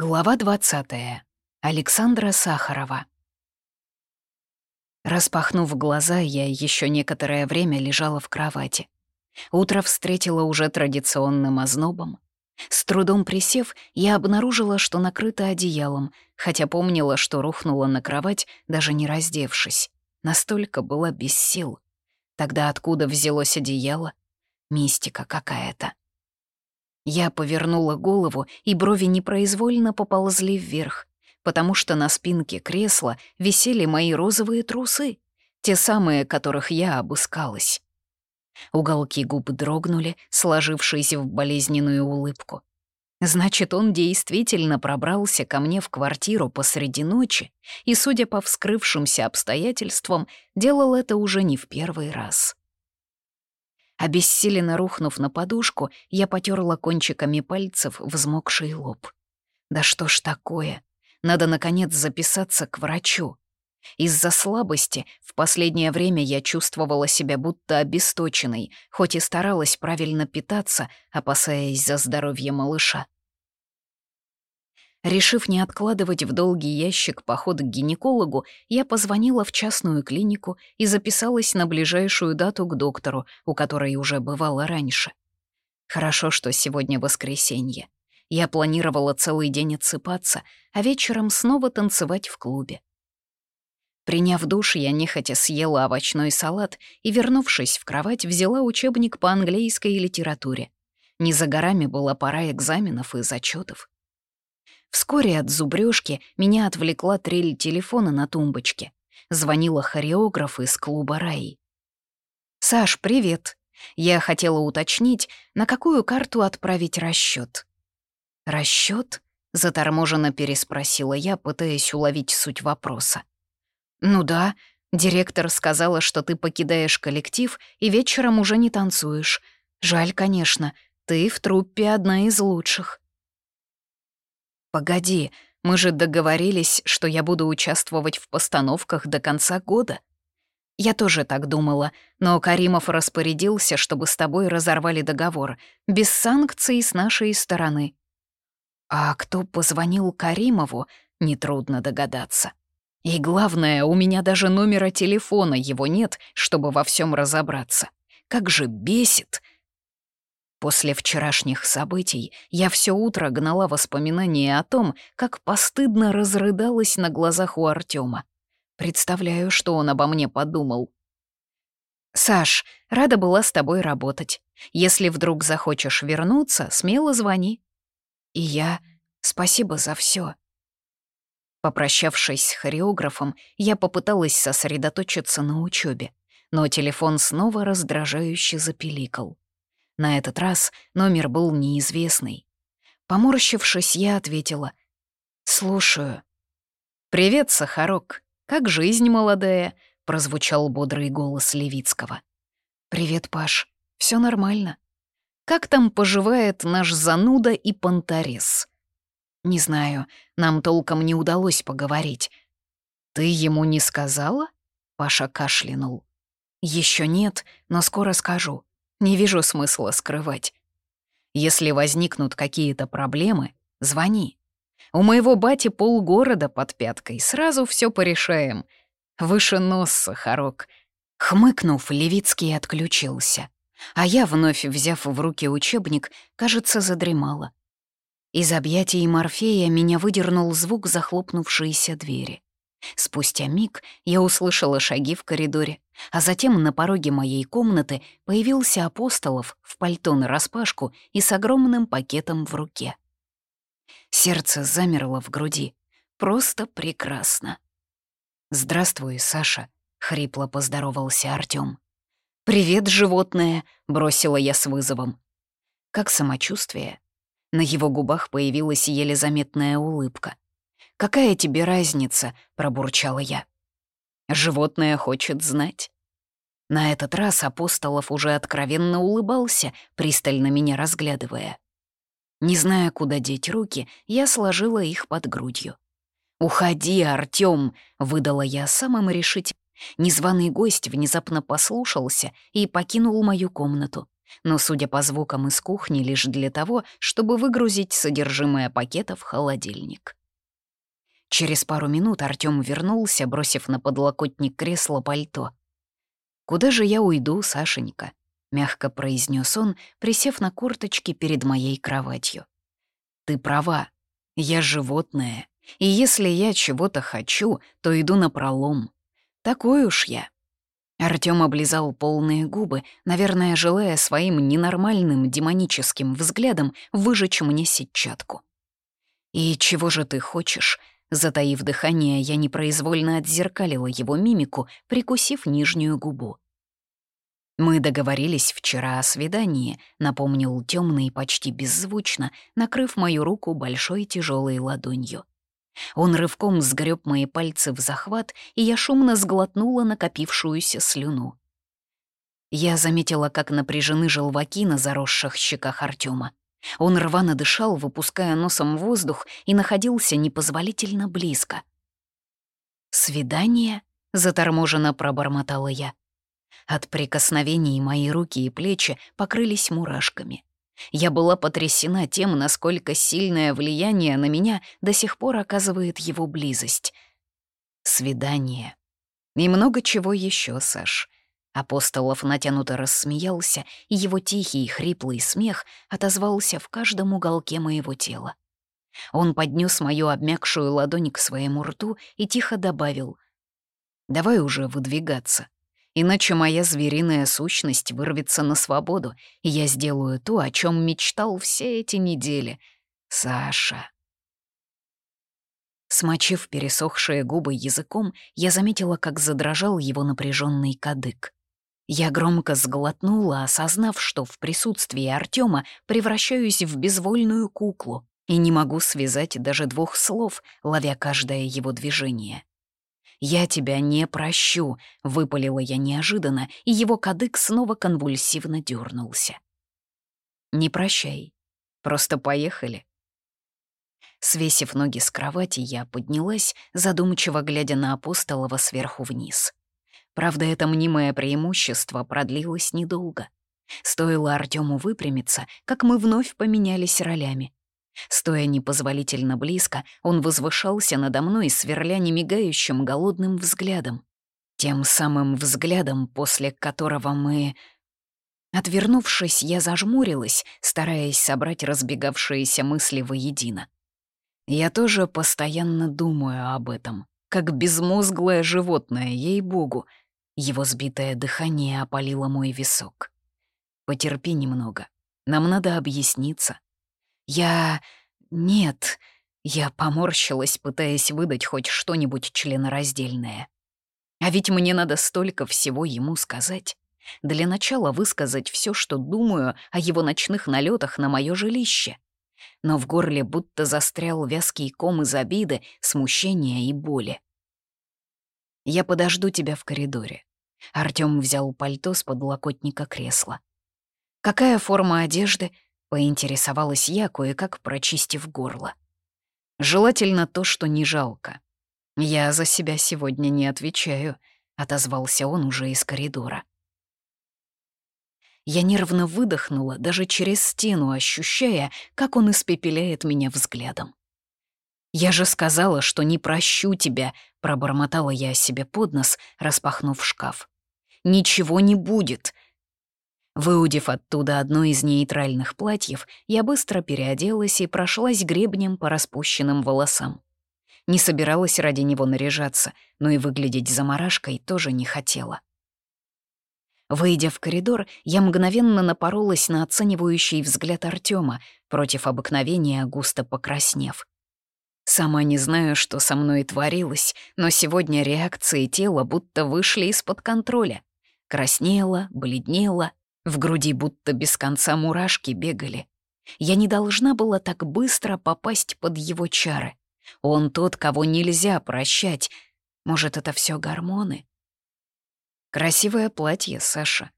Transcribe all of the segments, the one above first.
Глава 20. Александра Сахарова. Распахнув глаза, я еще некоторое время лежала в кровати. Утро встретило уже традиционным ознобом. С трудом присев, я обнаружила, что накрыта одеялом, хотя помнила, что рухнула на кровать, даже не раздевшись. Настолько была без сил. Тогда откуда взялось одеяло? Мистика какая-то. Я повернула голову, и брови непроизвольно поползли вверх, потому что на спинке кресла висели мои розовые трусы, те самые, которых я обыскалась. Уголки губ дрогнули, сложившись в болезненную улыбку. Значит, он действительно пробрался ко мне в квартиру посреди ночи и, судя по вскрывшимся обстоятельствам, делал это уже не в первый раз. Обессиленно рухнув на подушку, я потерла кончиками пальцев взмокший лоб. Да что ж такое? Надо, наконец, записаться к врачу. Из-за слабости в последнее время я чувствовала себя будто обесточенной, хоть и старалась правильно питаться, опасаясь за здоровье малыша. Решив не откладывать в долгий ящик поход к гинекологу, я позвонила в частную клинику и записалась на ближайшую дату к доктору, у которой уже бывала раньше. Хорошо, что сегодня воскресенье. Я планировала целый день отсыпаться, а вечером снова танцевать в клубе. Приняв душ, я нехотя съела овощной салат и, вернувшись в кровать, взяла учебник по английской литературе. Не за горами была пора экзаменов и зачетов. Вскоре от зубрёжки меня отвлекла трель телефона на тумбочке. Звонила хореограф из клуба «Рай». «Саш, привет. Я хотела уточнить, на какую карту отправить расчёт. «Расчёт?» — заторможенно переспросила я, пытаясь уловить суть вопроса. «Ну да, директор сказала, что ты покидаешь коллектив и вечером уже не танцуешь. Жаль, конечно, ты в труппе одна из лучших». «Погоди, мы же договорились, что я буду участвовать в постановках до конца года». Я тоже так думала, но Каримов распорядился, чтобы с тобой разорвали договор, без санкций с нашей стороны. А кто позвонил Каримову, нетрудно догадаться. И главное, у меня даже номера телефона его нет, чтобы во всем разобраться. Как же бесит, После вчерашних событий я все утро гнала воспоминания о том, как постыдно разрыдалась на глазах у Артема. Представляю, что он обо мне подумал. «Саш, рада была с тобой работать. Если вдруг захочешь вернуться, смело звони». И я спасибо за все. Попрощавшись с хореографом, я попыталась сосредоточиться на учебе, но телефон снова раздражающе запиликал. На этот раз номер был неизвестный. Поморщившись, я ответила. «Слушаю». «Привет, Сахарок. Как жизнь молодая?» — прозвучал бодрый голос Левицкого. «Привет, Паш. Все нормально. Как там поживает наш зануда и понторез?» «Не знаю, нам толком не удалось поговорить». «Ты ему не сказала?» — Паша кашлянул. Еще нет, но скоро скажу. Не вижу смысла скрывать. Если возникнут какие-то проблемы, звони. У моего бати полгорода под пяткой, сразу все порешаем. Выше нос, Сахарок. Хмыкнув, Левицкий отключился. А я, вновь взяв в руки учебник, кажется, задремала. Из объятий Морфея меня выдернул звук захлопнувшейся двери. Спустя миг я услышала шаги в коридоре, а затем на пороге моей комнаты появился Апостолов в пальто нараспашку и с огромным пакетом в руке. Сердце замерло в груди. Просто прекрасно. «Здравствуй, Саша», — хрипло поздоровался Артём. «Привет, животное», — бросила я с вызовом. «Как самочувствие?» На его губах появилась еле заметная улыбка. «Какая тебе разница?» — пробурчала я. «Животное хочет знать». На этот раз Апостолов уже откровенно улыбался, пристально меня разглядывая. Не зная, куда деть руки, я сложила их под грудью. «Уходи, Артём!» — выдала я самым решительным. Незваный гость внезапно послушался и покинул мою комнату. но, судя по звукам из кухни, лишь для того, чтобы выгрузить содержимое пакета в холодильник. Через пару минут Артём вернулся, бросив на подлокотник кресла пальто. «Куда же я уйду, Сашенька?» — мягко произнес он, присев на корточки перед моей кроватью. «Ты права, я животное, и если я чего-то хочу, то иду на пролом. Такой уж я». Артём облизал полные губы, наверное, желая своим ненормальным демоническим взглядом выжечь мне сетчатку. «И чего же ты хочешь?» Затаив дыхание, я непроизвольно отзеркалила его мимику, прикусив нижнюю губу. «Мы договорились вчера о свидании», — напомнил темный почти беззвучно, накрыв мою руку большой тяжелой ладонью. Он рывком сгреб мои пальцы в захват, и я шумно сглотнула накопившуюся слюну. Я заметила, как напряжены желваки на заросших щеках Артема. Он рвано дышал, выпуская носом воздух, и находился непозволительно близко. «Свидание?» — заторможенно пробормотала я. От прикосновений мои руки и плечи покрылись мурашками. Я была потрясена тем, насколько сильное влияние на меня до сих пор оказывает его близость. Свидание. И много чего еще, Саш. Апостолов натянуто рассмеялся, и его тихий хриплый смех отозвался в каждом уголке моего тела. Он поднес мою обмякшую ладонь к своему рту и тихо добавил «Давай уже выдвигаться, иначе моя звериная сущность вырвется на свободу, и я сделаю то, о чем мечтал все эти недели. Саша». Смочив пересохшие губы языком, я заметила, как задрожал его напряженный кадык. Я громко сглотнула, осознав, что в присутствии Артема превращаюсь в безвольную куклу и не могу связать даже двух слов, ловя каждое его движение. «Я тебя не прощу», — выпалила я неожиданно, и его кадык снова конвульсивно дернулся. «Не прощай. Просто поехали». Свесив ноги с кровати, я поднялась, задумчиво глядя на Апостолова сверху вниз. Правда, это мнимое преимущество продлилось недолго. Стоило Артему выпрямиться, как мы вновь поменялись ролями. Стоя непозволительно близко, он возвышался надо мной, сверля немигающим голодным взглядом. Тем самым взглядом, после которого мы... Отвернувшись, я зажмурилась, стараясь собрать разбегавшиеся мысли воедино. Я тоже постоянно думаю об этом, как безмозглое животное, ей-богу, его сбитое дыхание опалило мой висок. «Потерпи немного. Нам надо объясниться». «Я... нет...» Я поморщилась, пытаясь выдать хоть что-нибудь членораздельное. А ведь мне надо столько всего ему сказать. Для начала высказать все, что думаю о его ночных налетах на мое жилище. Но в горле будто застрял вязкий ком из обиды, смущения и боли. «Я подожду тебя в коридоре. Артём взял пальто с подлокотника кресла. «Какая форма одежды?» — поинтересовалась я, кое-как прочистив горло. «Желательно то, что не жалко. Я за себя сегодня не отвечаю», — отозвался он уже из коридора. Я нервно выдохнула, даже через стену ощущая, как он испепеляет меня взглядом. «Я же сказала, что не прощу тебя», — пробормотала я себе под нос, распахнув шкаф. «Ничего не будет». Выудив оттуда одно из нейтральных платьев, я быстро переоделась и прошлась гребнем по распущенным волосам. Не собиралась ради него наряжаться, но и выглядеть заморашкой тоже не хотела. Выйдя в коридор, я мгновенно напоролась на оценивающий взгляд Артема, против обыкновения густо покраснев. Сама не знаю, что со мной творилось, но сегодня реакции тела будто вышли из-под контроля. Краснела, бледнела, в груди будто без конца мурашки бегали. Я не должна была так быстро попасть под его чары. Он тот, кого нельзя прощать. Может, это все гормоны? Красивое платье, Саша.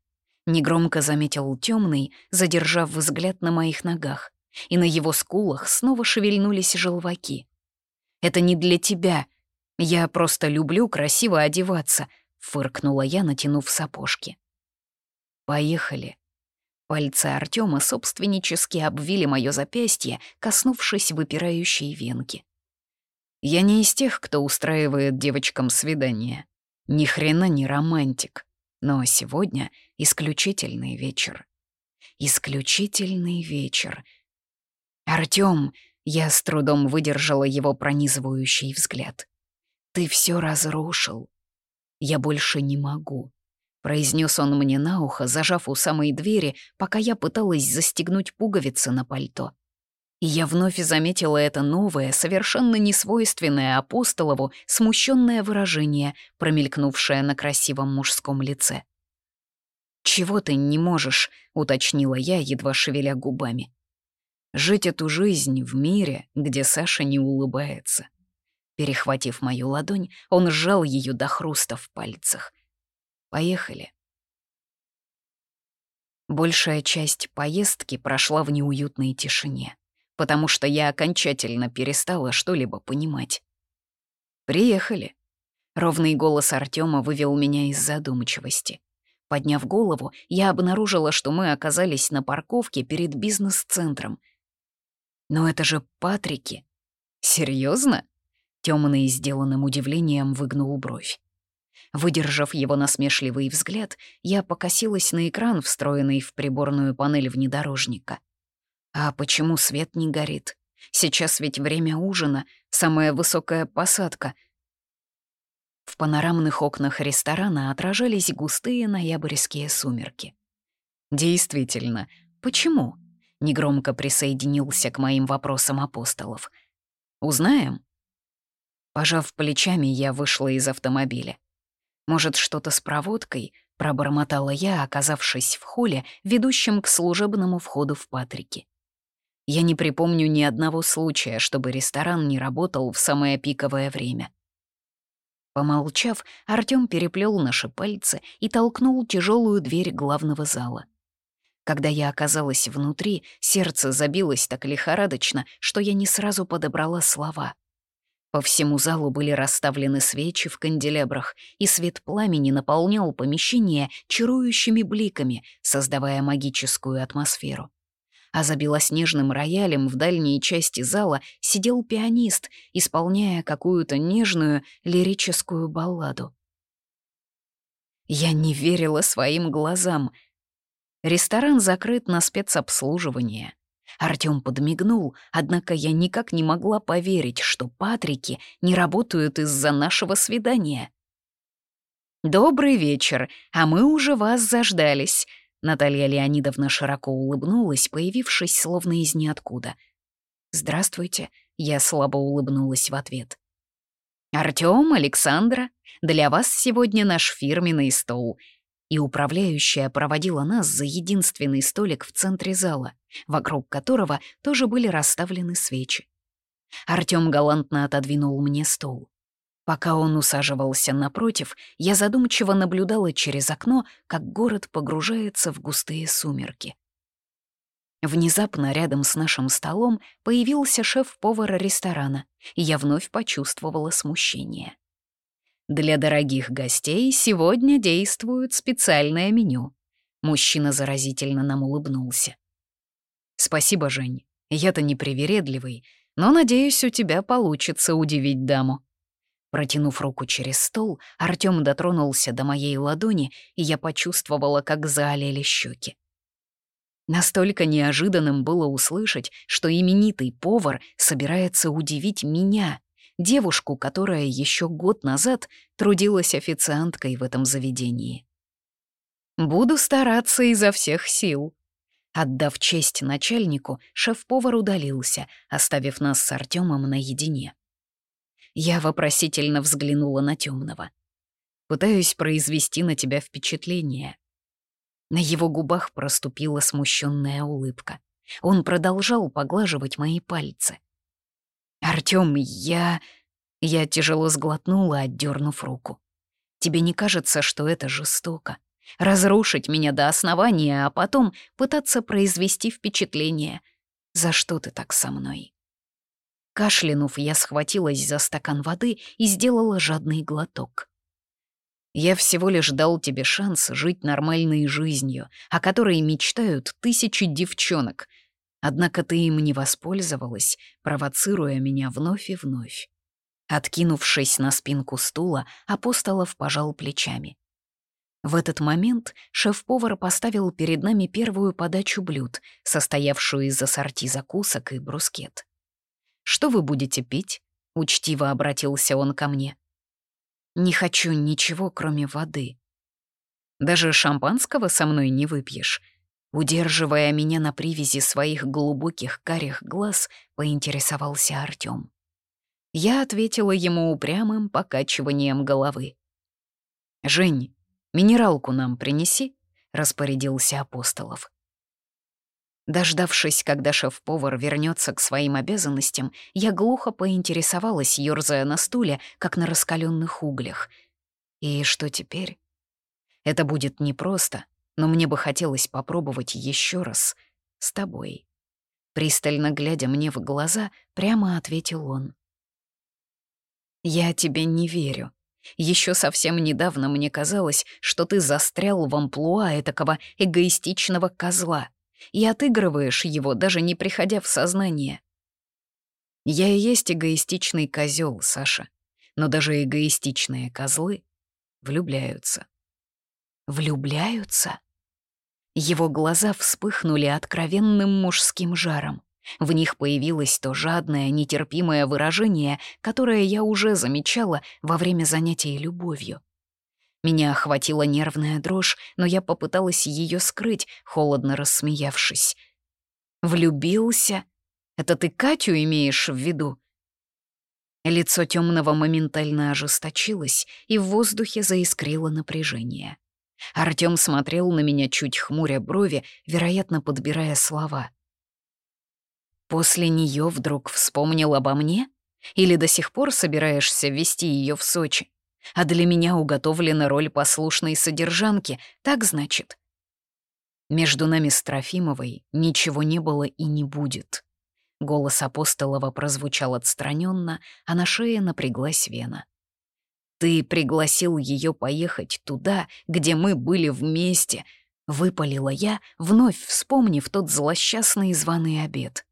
Негромко заметил темный, задержав взгляд на моих ногах, и на его скулах снова шевельнулись желваки. Это не для тебя. Я просто люблю красиво одеваться», — фыркнула я, натянув сапожки. «Поехали». Пальцы Артема собственнически обвили мое запястье, коснувшись выпирающей венки. Я не из тех, кто устраивает девочкам свидания. Ни хрена не романтик. Но сегодня исключительный вечер. Исключительный вечер. Артём, я с трудом выдержала его пронизывающий взгляд. Ты все разрушил. Я больше не могу. Произнес он мне на ухо, зажав у самой двери, пока я пыталась застегнуть пуговицы на пальто. И я вновь заметила это новое, совершенно несвойственное апостолову, смущенное выражение, промелькнувшее на красивом мужском лице. «Чего ты не можешь?» — уточнила я, едва шевеля губами. «Жить эту жизнь в мире, где Саша не улыбается». Перехватив мою ладонь, он сжал ее до хруста в пальцах. Поехали. Большая часть поездки прошла в неуютной тишине, потому что я окончательно перестала что-либо понимать. «Приехали». Ровный голос Артема вывел меня из задумчивости. Подняв голову, я обнаружила, что мы оказались на парковке перед бизнес-центром. «Но это же Патрики!» Серьезно? Темный сделанным удивлением выгнул бровь. Выдержав его насмешливый взгляд, я покосилась на экран, встроенный в приборную панель внедорожника. А почему свет не горит? Сейчас ведь время ужина, самая высокая посадка. В панорамных окнах ресторана отражались густые ноябрьские сумерки. Действительно, почему? Негромко присоединился к моим вопросам апостолов. Узнаем? Пожав плечами, я вышла из автомобиля. Может, что-то с проводкой?» — пробормотала я, оказавшись в холле, ведущем к служебному входу в Патрике. Я не припомню ни одного случая, чтобы ресторан не работал в самое пиковое время. Помолчав, Артём переплел наши пальцы и толкнул тяжелую дверь главного зала. Когда я оказалась внутри, сердце забилось так лихорадочно, что я не сразу подобрала слова. По всему залу были расставлены свечи в канделябрах, и свет пламени наполнял помещение чарующими бликами, создавая магическую атмосферу. А за белоснежным роялем в дальней части зала сидел пианист, исполняя какую-то нежную лирическую балладу. Я не верила своим глазам. Ресторан закрыт на спецобслуживание. Артём подмигнул, однако я никак не могла поверить, что Патрики не работают из-за нашего свидания. «Добрый вечер, а мы уже вас заждались», — Наталья Леонидовна широко улыбнулась, появившись словно из ниоткуда. «Здравствуйте», — я слабо улыбнулась в ответ. «Артём, Александра, для вас сегодня наш фирменный стол и управляющая проводила нас за единственный столик в центре зала, вокруг которого тоже были расставлены свечи. Артём галантно отодвинул мне стол. Пока он усаживался напротив, я задумчиво наблюдала через окно, как город погружается в густые сумерки. Внезапно рядом с нашим столом появился шеф-повар ресторана, и я вновь почувствовала смущение. Для дорогих гостей сегодня действует специальное меню. Мужчина заразительно нам улыбнулся. Спасибо, Жень. Я-то не привередливый, но, надеюсь, у тебя получится удивить даму. Протянув руку через стол, Артём дотронулся до моей ладони, и я почувствовала, как заолели щеки. Настолько неожиданным было услышать, что именитый повар собирается удивить меня, девушку, которая еще год назад трудилась официанткой в этом заведении. «Буду стараться изо всех сил». Отдав честь начальнику, шеф-повар удалился, оставив нас с Артемом наедине. Я вопросительно взглянула на темного. Пытаюсь произвести на тебя впечатление. На его губах проступила смущенная улыбка. Он продолжал поглаживать мои пальцы. «Артём, я...» Я тяжело сглотнула, отдернув руку. «Тебе не кажется, что это жестоко? Разрушить меня до основания, а потом пытаться произвести впечатление. За что ты так со мной?» Кашлянув, я схватилась за стакан воды и сделала жадный глоток. Я всего лишь дал тебе шанс жить нормальной жизнью, о которой мечтают тысячи девчонок. Однако ты им не воспользовалась, провоцируя меня вновь и вновь. Откинувшись на спинку стула, Апостолов пожал плечами. В этот момент шеф-повар поставил перед нами первую подачу блюд, состоявшую из ассорти закусок и брускет. «Что вы будете пить?» — учтиво обратился он ко мне. Не хочу ничего, кроме воды. Даже шампанского со мной не выпьешь. Удерживая меня на привязи своих глубоких карих глаз, поинтересовался Артём. Я ответила ему упрямым покачиванием головы. «Жень, минералку нам принеси», — распорядился Апостолов. Дождавшись, когда шеф-повар вернется к своим обязанностям, я глухо поинтересовалась, ёрзая на стуле, как на раскаленных углях. И что теперь? Это будет непросто, но мне бы хотелось попробовать еще раз с тобой. Пристально глядя мне в глаза, прямо ответил он. «Я тебе не верю. Еще совсем недавно мне казалось, что ты застрял в амплуа этакого эгоистичного козла и отыгрываешь его, даже не приходя в сознание. Я и есть эгоистичный козел, Саша, но даже эгоистичные козлы влюбляются. Влюбляются? Его глаза вспыхнули откровенным мужским жаром. В них появилось то жадное, нетерпимое выражение, которое я уже замечала во время занятий любовью. Меня охватила нервная дрожь, но я попыталась ее скрыть, холодно рассмеявшись. «Влюбился? Это ты Катю имеешь в виду?» Лицо темного моментально ожесточилось, и в воздухе заискрило напряжение. Артём смотрел на меня, чуть хмуря брови, вероятно, подбирая слова. «После нее вдруг вспомнил обо мне? Или до сих пор собираешься вести ее в Сочи?» А для меня уготовлена роль послушной содержанки, так значит? Между нами с Трофимовой ничего не было и не будет. Голос Апостолова прозвучал отстраненно, а на шее напряглась вена. «Ты пригласил ее поехать туда, где мы были вместе», — выпалила я, вновь вспомнив тот злосчастный званый обед.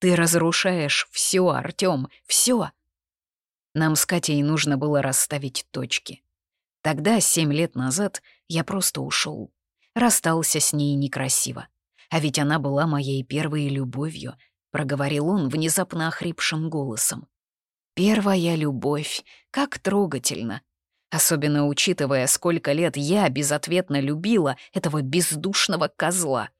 «Ты разрушаешь все, Артём, все. Нам с Катей нужно было расставить точки. Тогда, семь лет назад, я просто ушел. Расстался с ней некрасиво. А ведь она была моей первой любовью, проговорил он внезапно охрипшим голосом. Первая любовь, как трогательно. Особенно учитывая, сколько лет я безответно любила этого бездушного козла.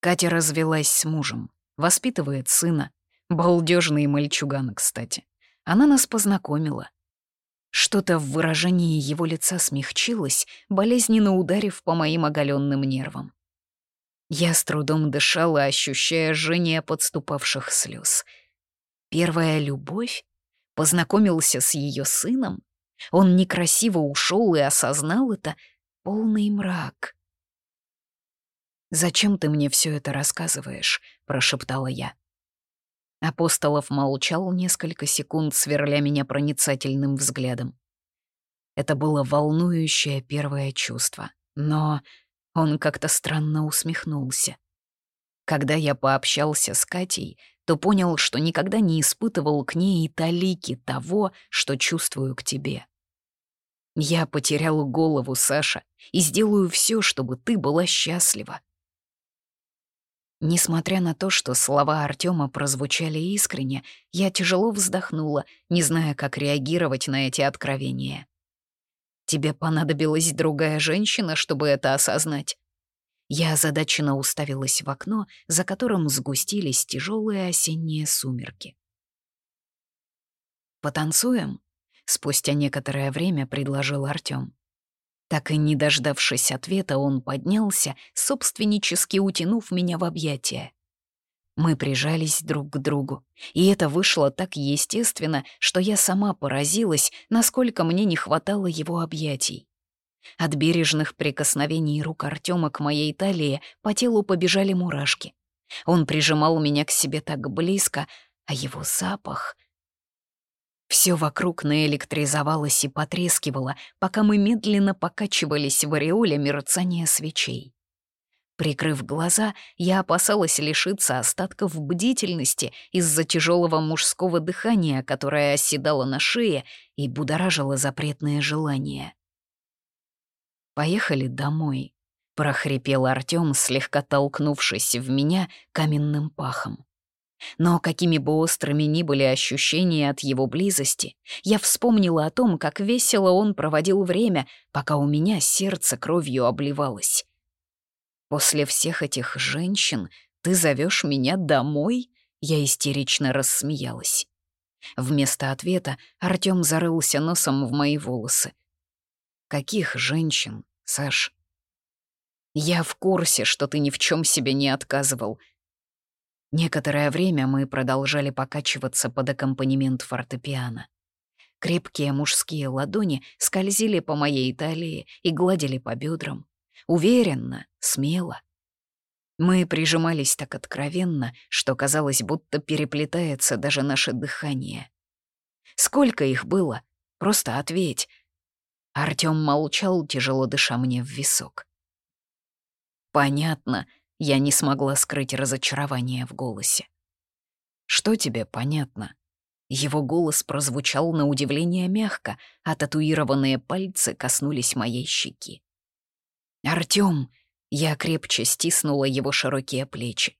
Катя развелась с мужем, воспитывает сына. Балдежный мальчуган, кстати. Она нас познакомила. Что-то в выражении его лица смягчилось, болезненно ударив по моим оголенным нервам. Я с трудом дышала, ощущая жжение подступавших слез. Первая любовь? Познакомился с ее сыном? Он некрасиво ушел и осознал это? Полный мрак. «Зачем ты мне все это рассказываешь?» — прошептала я. Апостолов молчал несколько секунд, сверля меня проницательным взглядом. Это было волнующее первое чувство, но он как-то странно усмехнулся. Когда я пообщался с Катей, то понял, что никогда не испытывал к ней и талики того, что чувствую к тебе. Я потерял голову, Саша, и сделаю все, чтобы ты была счастлива. Несмотря на то, что слова Артема прозвучали искренне, я тяжело вздохнула, не зная, как реагировать на эти откровения. «Тебе понадобилась другая женщина, чтобы это осознать?» Я озадаченно уставилась в окно, за которым сгустились тяжелые осенние сумерки. «Потанцуем?» — спустя некоторое время предложил Артём. Так и не дождавшись ответа, он поднялся, собственнически утянув меня в объятия. Мы прижались друг к другу, и это вышло так естественно, что я сама поразилась, насколько мне не хватало его объятий. От бережных прикосновений рук Артема к моей талии по телу побежали мурашки. Он прижимал меня к себе так близко, а его запах... Все вокруг наэлектризовалось и потрескивало, пока мы медленно покачивались в ореоле мерцания свечей. Прикрыв глаза, я опасалась лишиться остатков бдительности из-за тяжелого мужского дыхания, которое оседало на шее и будоражило запретные желания. «Поехали домой», — прохрипел Артём, слегка толкнувшись в меня каменным пахом. Но какими бы острыми ни были ощущения от его близости, я вспомнила о том, как весело он проводил время, пока у меня сердце кровью обливалось. После всех этих женщин ты зовешь меня домой?» Я истерично рассмеялась. Вместо ответа Артём зарылся носом в мои волосы. «Каких женщин, Саш?» «Я в курсе, что ты ни в чем себе не отказывал». Некоторое время мы продолжали покачиваться под аккомпанемент фортепиано. Крепкие мужские ладони скользили по моей талии и гладили по бедрам. Уверенно, смело. Мы прижимались так откровенно, что казалось, будто переплетается даже наше дыхание. Сколько их было? Просто ответь. Артём молчал, тяжело дыша мне в висок. «Понятно», — я не смогла скрыть разочарование в голосе. «Что тебе понятно?» Его голос прозвучал на удивление мягко, а татуированные пальцы коснулись моей щеки. «Артём!» — я крепче стиснула его широкие плечи.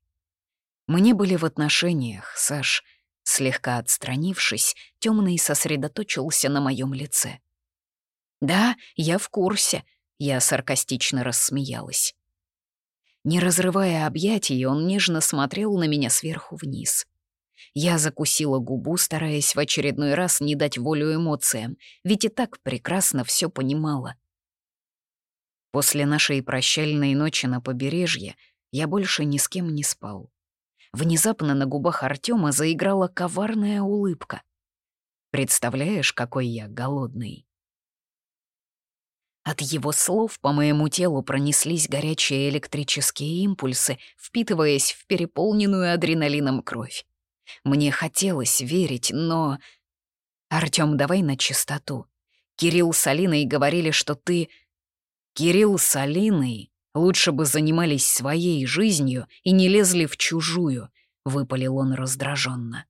«Мы были в отношениях, Саш». Слегка отстранившись, темный сосредоточился на моем лице. «Да, я в курсе», — я саркастично рассмеялась. Не разрывая объятий, он нежно смотрел на меня сверху вниз. Я закусила губу, стараясь в очередной раз не дать волю эмоциям, ведь и так прекрасно все понимала. После нашей прощальной ночи на побережье я больше ни с кем не спал. Внезапно на губах Артема заиграла коварная улыбка. «Представляешь, какой я голодный?» От его слов по моему телу пронеслись горячие электрические импульсы, впитываясь в переполненную адреналином кровь. Мне хотелось верить, но... «Артём, давай на чистоту. Кирилл с Алиной говорили, что ты Кирилл с Алиной лучше бы занимались своей жизнью и не лезли в чужую, выпалил он раздраженно.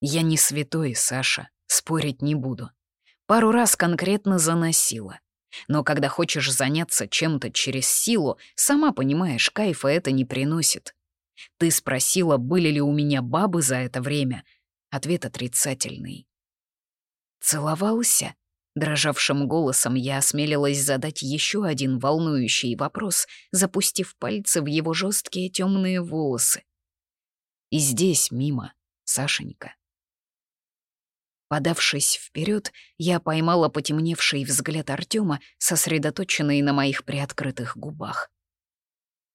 Я не святой, Саша, спорить не буду. Пару раз конкретно заносила. Но когда хочешь заняться чем-то через силу, сама понимаешь, кайфа это не приносит. Ты спросила, были ли у меня бабы за это время. Ответ отрицательный. Целовался? Дрожавшим голосом я осмелилась задать еще один волнующий вопрос, запустив пальцы в его жесткие темные волосы. И здесь мимо, Сашенька. Подавшись вперед, я поймала потемневший взгляд Артема, сосредоточенный на моих приоткрытых губах.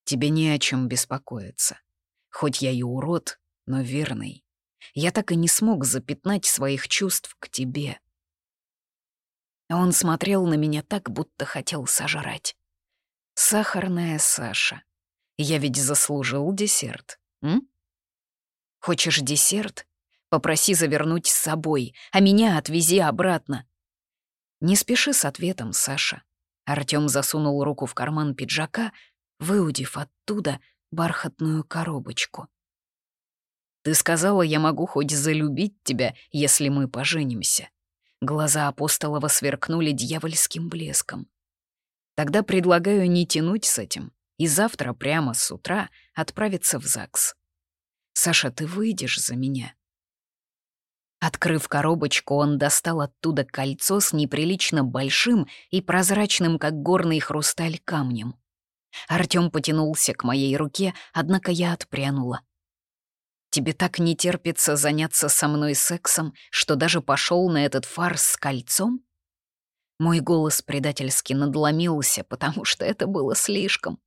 Тебе не о чем беспокоиться. Хоть я и урод, но верный. Я так и не смог запятнать своих чувств к тебе. Он смотрел на меня так, будто хотел сожрать. Сахарная Саша. Я ведь заслужил десерт, м? Хочешь десерт? Попроси завернуть с собой, а меня отвези обратно. Не спеши с ответом, Саша. Артём засунул руку в карман пиджака, выудив оттуда бархатную коробочку. «Ты сказала, я могу хоть залюбить тебя, если мы поженимся. Глаза Апостолова сверкнули дьявольским блеском. Тогда предлагаю не тянуть с этим и завтра прямо с утра отправиться в ЗАГС. Саша, ты выйдешь за меня. Открыв коробочку, он достал оттуда кольцо с неприлично большим и прозрачным, как горный хрусталь, камнем. Артём потянулся к моей руке, однако я отпрянула. Тебе так не терпится заняться со мной сексом, что даже пошел на этот фарс с кольцом? Мой голос предательски надломился, потому что это было слишком.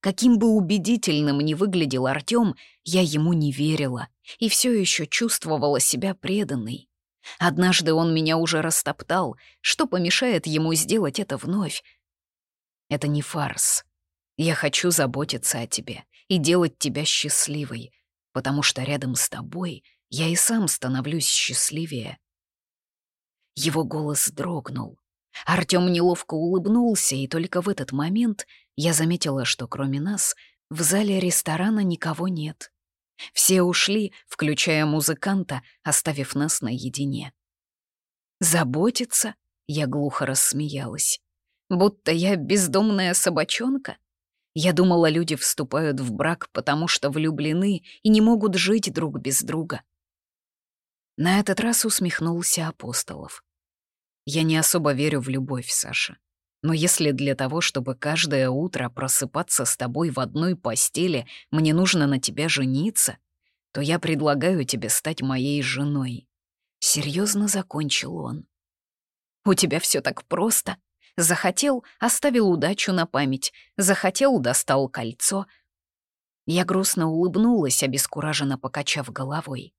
Каким бы убедительным ни выглядел Артём, я ему не верила и все еще чувствовала себя преданной. Однажды он меня уже растоптал, что помешает ему сделать это вновь? Это не фарс. Я хочу заботиться о тебе и делать тебя счастливой, потому что рядом с тобой я и сам становлюсь счастливее. Его голос дрогнул. Артём неловко улыбнулся, и только в этот момент я заметила, что кроме нас в зале ресторана никого нет. Все ушли, включая музыканта, оставив нас наедине. «Заботиться?» — я глухо рассмеялась. «Будто я бездомная собачонка?» Я думала, люди вступают в брак, потому что влюблены и не могут жить друг без друга. На этот раз усмехнулся Апостолов. Я не особо верю в любовь, Саша. Но если для того, чтобы каждое утро просыпаться с тобой в одной постели, мне нужно на тебя жениться, то я предлагаю тебе стать моей женой. Серьезно закончил он. У тебя все так просто. Захотел — оставил удачу на память. Захотел — достал кольцо. Я грустно улыбнулась, обескураженно покачав головой.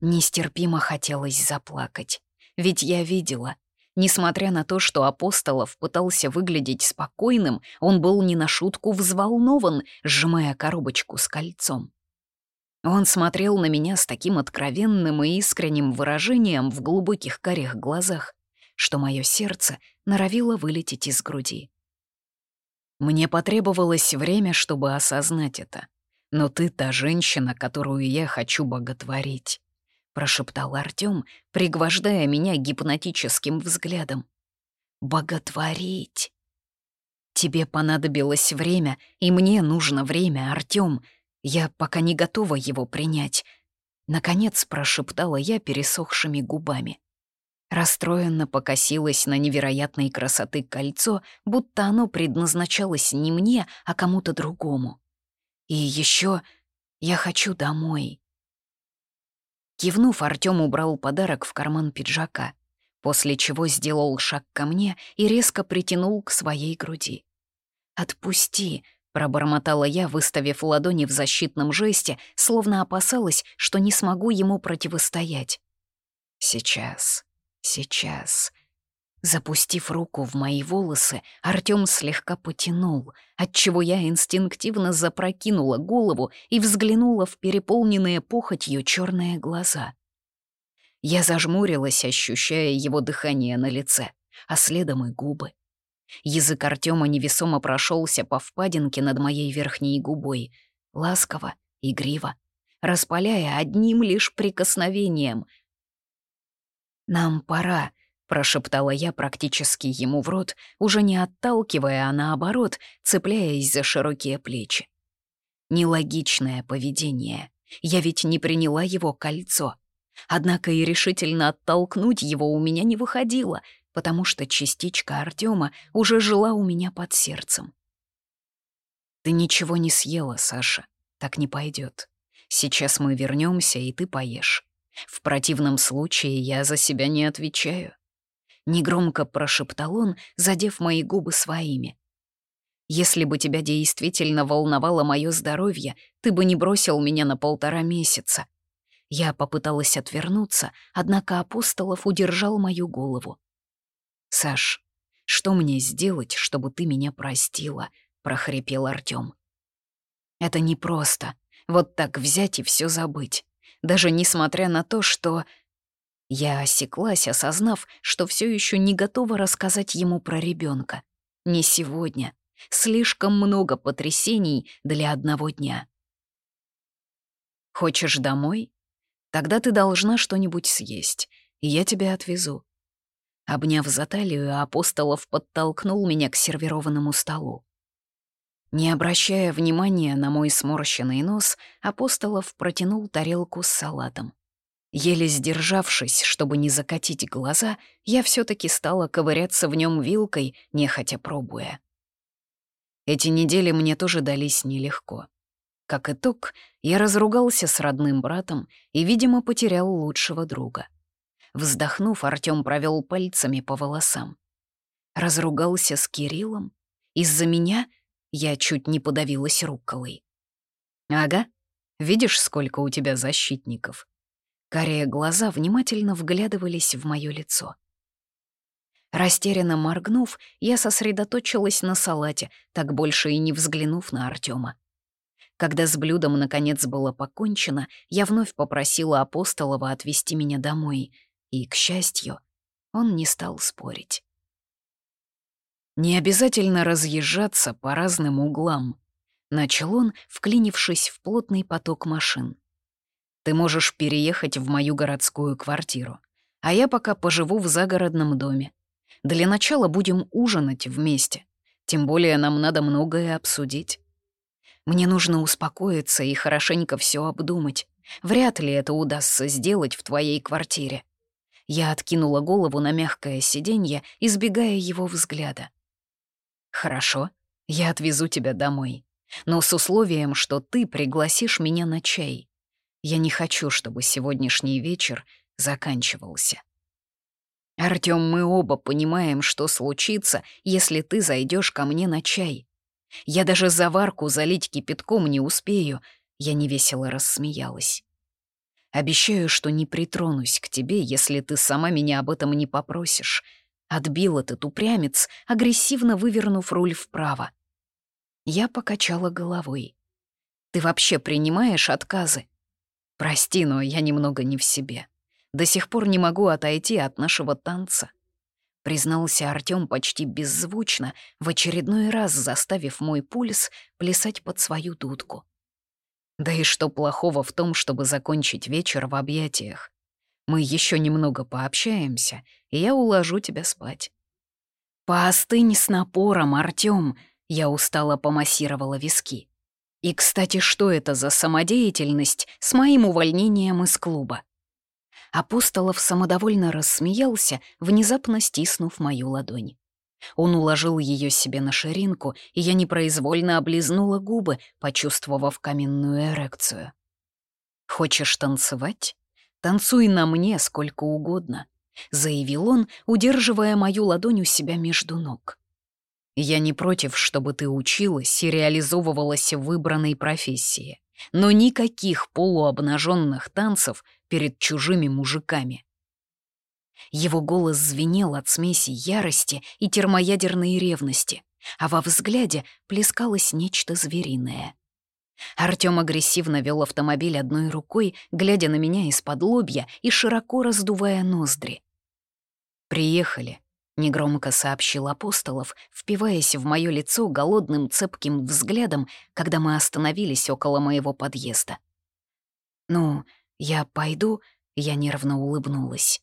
Нестерпимо хотелось заплакать. Ведь я видела, Несмотря на то, что Апостолов пытался выглядеть спокойным, он был не на шутку взволнован, сжимая коробочку с кольцом. Он смотрел на меня с таким откровенным и искренним выражением в глубоких карих глазах, что мое сердце норовило вылететь из груди. Мне потребовалось время, чтобы осознать это. Но ты та женщина, которую я хочу боготворить. — прошептал Артём, пригвождая меня гипнотическим взглядом. «Боготворить!» «Тебе понадобилось время, и мне нужно время, Артём. Я пока не готова его принять», — наконец прошептала я пересохшими губами. Расстроенно покосилась на невероятной красоты кольцо, будто оно предназначалось не мне, а кому-то другому. «И еще я хочу домой». Кивнув, Артём убрал подарок в карман пиджака, после чего сделал шаг ко мне и резко притянул к своей груди. «Отпусти», — пробормотала я, выставив ладони в защитном жесте, словно опасалась, что не смогу ему противостоять. «Сейчас, сейчас», Запустив руку в мои волосы, Артём слегка потянул, отчего я инстинктивно запрокинула голову и взглянула в переполненные похотью черные глаза. Я зажмурилась, ощущая его дыхание на лице, а следом и губы. Язык Артёма невесомо прошелся по впадинке над моей верхней губой, ласково, игриво, распаляя одним лишь прикосновением. «Нам пора», прошептала я практически ему в рот, уже не отталкивая, а наоборот, цепляясь за широкие плечи. Нелогичное поведение. Я ведь не приняла его кольцо. Однако и решительно оттолкнуть его у меня не выходило, потому что частичка Артема уже жила у меня под сердцем. «Ты ничего не съела, Саша. Так не пойдет. Сейчас мы вернемся, и ты поешь. В противном случае я за себя не отвечаю». Негромко прошептал он, задев мои губы своими. «Если бы тебя действительно волновало мое здоровье, ты бы не бросил меня на полтора месяца». Я попыталась отвернуться, однако Апостолов удержал мою голову. «Саш, что мне сделать, чтобы ты меня простила?» — прохрипел Артём. «Это непросто. Вот так взять и все забыть. Даже несмотря на то, что я осеклась, осознав, что все еще не готова рассказать ему про ребенка. Не сегодня. Слишком много потрясений для одного дня. Хочешь домой? Тогда ты должна что-нибудь съесть, и я тебя отвезу. Обняв за талию, Апостолов подтолкнул меня к сервированному столу. Не обращая внимания на мой сморщенный нос, Апостолов протянул тарелку с салатом. Еле сдержавшись, чтобы не закатить глаза, я все таки стала ковыряться в нем вилкой, нехотя пробуя. Эти недели мне тоже дались нелегко. Как итог, я разругался с родным братом и, видимо, потерял лучшего друга. Вздохнув, Артём провел пальцами по волосам. Разругался с Кириллом? Из-за меня я чуть не подавилась рукколой. «Ага, видишь, сколько у тебя защитников?» Карие глаза внимательно вглядывались в моё лицо. Растерянно моргнув, я сосредоточилась на салате, так больше и не взглянув на Артема. Когда с блюдом наконец было покончено, я вновь попросила Апостолова отвезти меня домой. И, к счастью, он не стал спорить. «Не обязательно разъезжаться по разным углам», — начал он, вклинившись в плотный поток машин. «Ты можешь переехать в мою городскую квартиру, а я пока поживу в загородном доме. Для начала будем ужинать вместе, тем более нам надо многое обсудить. Мне нужно успокоиться и хорошенько все обдумать. Вряд ли это удастся сделать в твоей квартире». Я откинула голову на мягкое сиденье, избегая его взгляда. «Хорошо, я отвезу тебя домой, но с условием, что ты пригласишь меня на чай. Я не хочу, чтобы сегодняшний вечер заканчивался». «Артём, мы оба понимаем, что случится, если ты зайдешь ко мне на чай. Я даже заварку залить кипятком не успею», — я невесело рассмеялась. «Обещаю, что не притронусь к тебе, если ты сама меня об этом не попросишь», Отбил этот упрямец, агрессивно вывернув руль вправо. Я покачала головой. «Ты вообще принимаешь отказы?» «Прости, но я немного не в себе. До сих пор не могу отойти от нашего танца», — признался Артём почти беззвучно, в очередной раз заставив мой пульс плясать под свою дудку. Да и что плохого в том, чтобы закончить вечер в объятиях? Мы еще немного пообщаемся, и я уложу тебя спать». «Поостынь с напором, Артём!» — я устало помассировала виски. «И, кстати, что это за самодеятельность с моим увольнением из клуба?» Апостолов самодовольно рассмеялся, внезапно стиснув мою ладонь. Он уложил ее себе на ширинку, и я непроизвольно облизнула губы, почувствовав каменную эрекцию. «Хочешь танцевать?» «Танцуй на мне сколько угодно», — заявил он, удерживая мою ладонь у себя между ног. «Я не против, чтобы ты училась и реализовывалась в выбранной профессии, но никаких полуобнаженных танцев перед чужими мужиками». Его голос звенел от смеси ярости и термоядерной ревности, а во взгляде плескалось нечто звериное — Артём агрессивно вел автомобиль одной рукой, глядя на меня из-под лобья и широко раздувая ноздри. «Приехали», — негромко сообщил Апостолов, впиваясь в моё лицо голодным цепким взглядом, когда мы остановились около моего подъезда. «Ну, я пойду», — я нервно улыбнулась.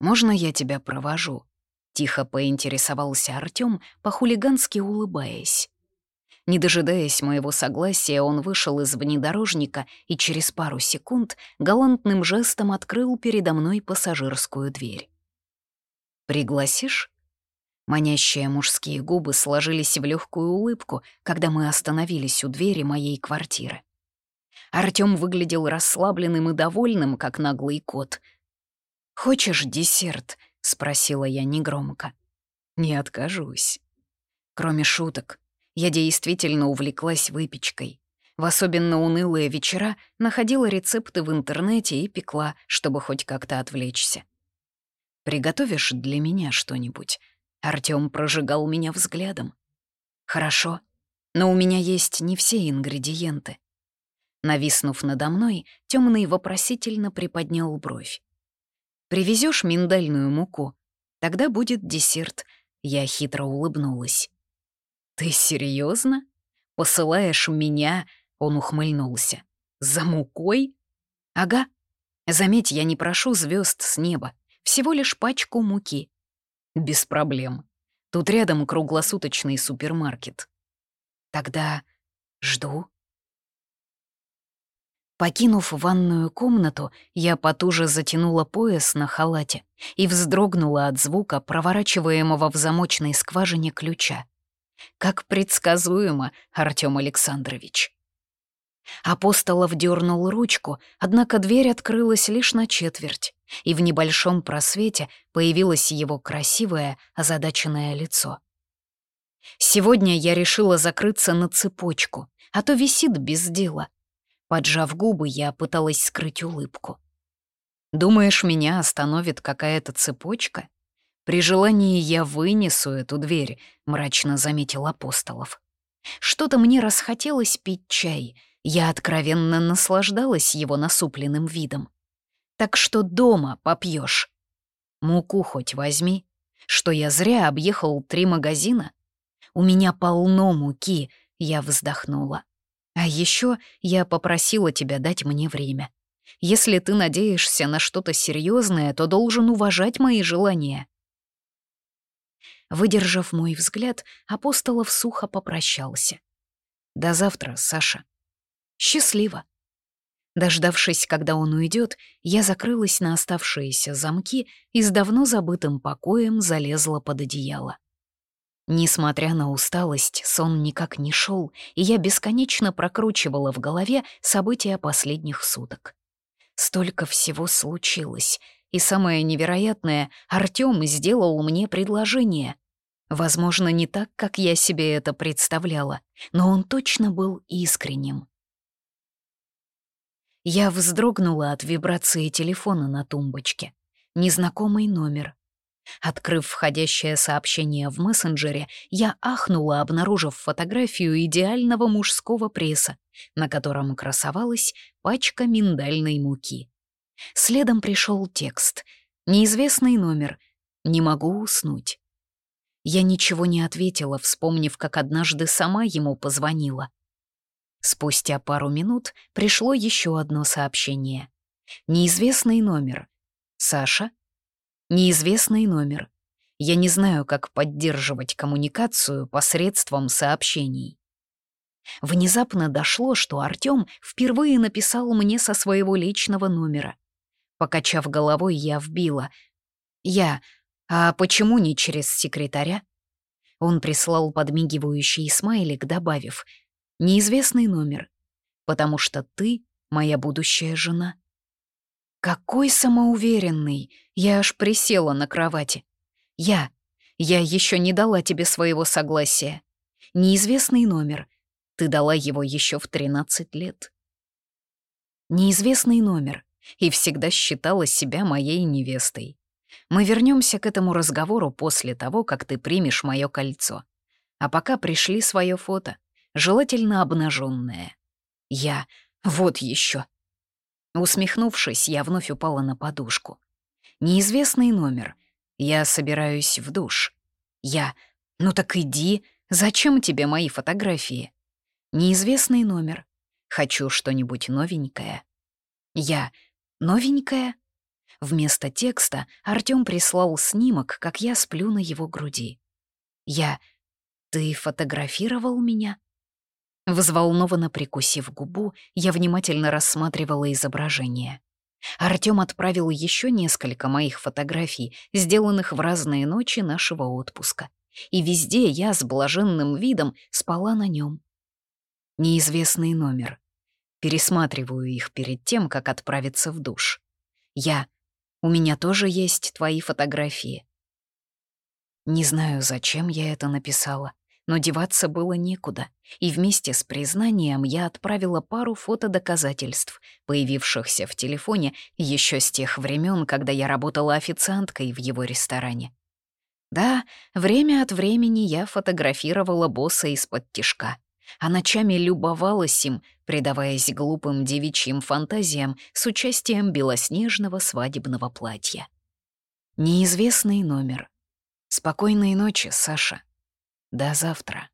«Можно я тебя провожу?» — тихо поинтересовался Артём, по-хулигански улыбаясь. Не дожидаясь моего согласия, он вышел из внедорожника и через пару секунд галантным жестом открыл передо мной пассажирскую дверь. «Пригласишь?» Манящие мужские губы сложились в легкую улыбку, когда мы остановились у двери моей квартиры. Артём выглядел расслабленным и довольным, как наглый кот. «Хочешь десерт?» — спросила я негромко. «Не откажусь». Кроме шуток, я действительно увлеклась выпечкой. В особенно унылые вечера находила рецепты в интернете и пекла, чтобы хоть как-то отвлечься. «Приготовишь для меня что-нибудь?» Артём прожигал меня взглядом. «Хорошо, но у меня есть не все ингредиенты». Нависнув надо мной, темный вопросительно приподнял бровь. Привезешь миндальную муку? Тогда будет десерт». Я хитро улыбнулась. «Ты серьезно? Посылаешь меня?» — он ухмыльнулся. «За мукой?» «Ага. Заметь, я не прошу звезд с неба, всего лишь пачку муки». «Без проблем. Тут рядом круглосуточный супермаркет». «Тогда жду». Покинув ванную комнату, я потуже затянула пояс на халате и вздрогнула от звука проворачиваемого в замочной скважине ключа. Как предсказуемо, Артём Александрович. Апостолов дернул ручку, однако дверь открылась лишь на четверть, и в небольшом просвете появилось его красивое, озадаченное лицо. Сегодня я решила закрыться на цепочку, а то висит без дела. Поджав губы, я пыталась скрыть улыбку. «Думаешь, меня остановит какая-то цепочка?» При желании я вынесу эту дверь», — мрачно заметил Апостолов. «Что-то мне расхотелось пить чай. Я откровенно наслаждалась его насупленным видом. Так что дома попьешь. Муку хоть возьми. Что я зря объехал три магазина? У меня полно муки, я вздохнула. А еще я попросила тебя дать мне время. Если ты надеешься на что-то серьезное, то должен уважать мои желания. Выдержав мой взгляд, Апостолов сухо попрощался. «До завтра, Саша. Счастливо!» Дождавшись, когда он уйдет, я закрылась на оставшиеся замки и с давно забытым покоем залезла под одеяло. Несмотря на усталость, сон никак не шел, и я бесконечно прокручивала в голове события последних суток. Столько всего случилось, и самое невероятное, Артём сделал мне предложение. Возможно, не так, как я себе это представляла, но он точно был искренним. Я вздрогнула от вибрации телефона на тумбочке. Незнакомый номер. Открыв входящее сообщение в мессенджере, я ахнула, обнаружив фотографию идеального мужского пресса, на котором красовалась пачка миндальной муки. Следом пришел текст. Неизвестный номер. Не могу уснуть. Я ничего не ответила, вспомнив, как однажды сама ему позвонила. Спустя пару минут пришло еще одно сообщение. Неизвестный номер. Саша, Неизвестный номер. Я не знаю, как поддерживать коммуникацию посредством сообщений. Внезапно дошло, что Артём впервые написал мне со своего личного номера. Покачав головой, я вбила. «Я. А почему не через секретаря?» Он прислал подмигивающий смайлик, добавив. «Неизвестный номер. Потому что ты — моя будущая жена». Какой самоуверенный! Я аж присела на кровати. Я. Я еще не дала тебе своего согласия. Неизвестный номер. Ты дала его еще в 13 лет. Неизвестный номер. И всегда считала себя моей невестой. Мы вернемся к этому разговору после того, как ты примешь мое кольцо. А пока пришли свое фото, желательно обнаженное. Я. Вот еще. Усмехнувшись, я вновь упала на подушку. Неизвестный номер. Я собираюсь в душ. Я. Ну так иди. Зачем тебе мои фотографии? Неизвестный номер. Хочу что-нибудь новенькое. Я. Новенькое? Вместо текста Артём прислал снимок, как я сплю на его груди. Я. Ты фотографировал меня? Взволнованно прикусив губу, я внимательно рассматривала изображение. Артём отправил еще несколько моих фотографий, сделанных в разные ночи нашего отпуска. И везде я с блаженным видом спала на нем. Неизвестный номер. Пересматриваю их перед тем, как отправиться в душ. Я. У меня тоже есть твои фотографии. Не знаю, зачем я это написала но деваться было некуда, и вместе с признанием я отправила пару фотодоказательств, появившихся в телефоне еще с тех времен, когда я работала официанткой в его ресторане. Да, время от времени я фотографировала босса из-под тишка, а ночами любовалась им, предаваясь глупым девичьим фантазиям с участием белоснежного свадебного платья. Неизвестный номер. Спокойной ночи, Саша. До завтра.